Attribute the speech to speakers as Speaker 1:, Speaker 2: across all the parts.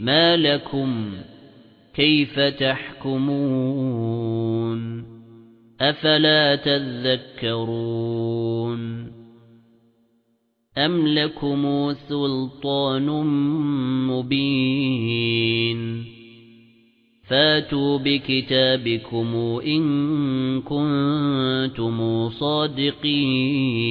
Speaker 1: ما لكم كيف تحكمون أفلا تذكرون أم لكم سلطان مبين فاتوا بكتابكم إن كنتم صادقين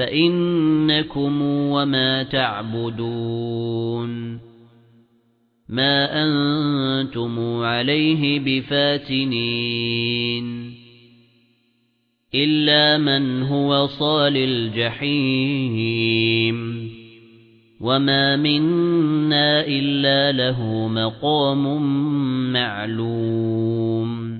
Speaker 1: فإنكم وما تعبدون ما أنتم عليه بفاتنين إلا من هو صال الجحيم وما منا إلا له مقام معلوم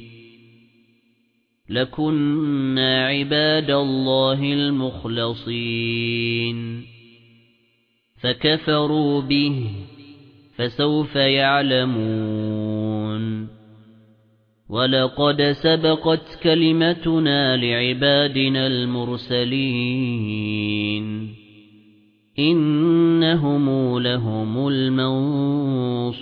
Speaker 1: لَكُنَّا عِبَادَ اللَّهِ الْمُخْلَصِينَ فَكَفَرُوا بِهِ فَسَوْفَ يَعْلَمُونَ وَلَقَدْ سَبَقَتْ كَلِمَتُنَا لِعِبَادِنَا الْمُرْسَلِينَ إِنَّهُمْ لَهُمُ الْمَنصُورُونَ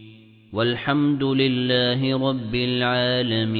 Speaker 1: وَالْحَمْدُ لِلَّهِ رَبِّ الْعَالَمِينَ.